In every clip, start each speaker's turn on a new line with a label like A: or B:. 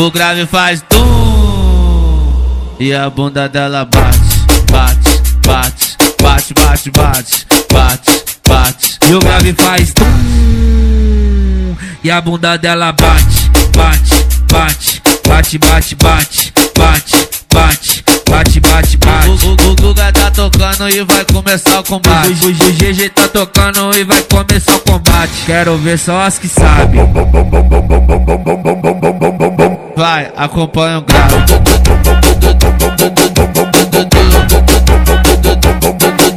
A: O grave faz tum e a bunda dela bate, bate, bate, bate, bate, bate, bate, bate. E o grave faz tum e a bunda dela bate, bate, bate, bate, bate, bate, bate, bate. Bate, bate, bate. O Guga tá tocando e vai começar o combate. O GG tá tocando e vai começar o combate. Quero ver só as que sabem. Vai, acompanha o grave.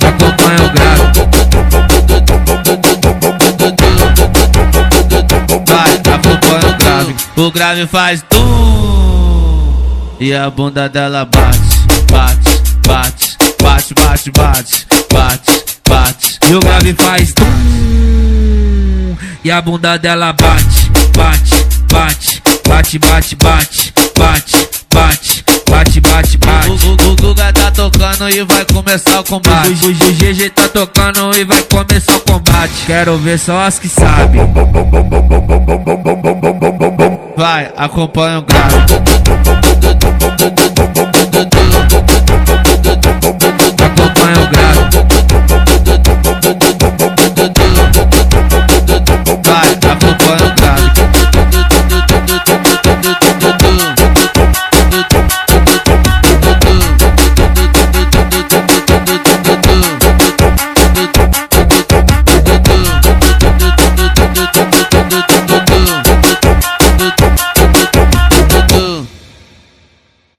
A: Acompanha o grave. Vai, acompanha o grave. O grave faz tum. E a bunda dela bate, bate, bate, bate, bate, bate, bate, bate. E o grave faz tum. E a bunda dela bate, bate, bate, bate, bate, bate, bate, bate, bate, bate, bate. O, o, Guga tá tocando e vai começar o combate. O, GG tá tocando e vai começar o combate. Quero ver só as que sabem. Vai, acompanha o grave.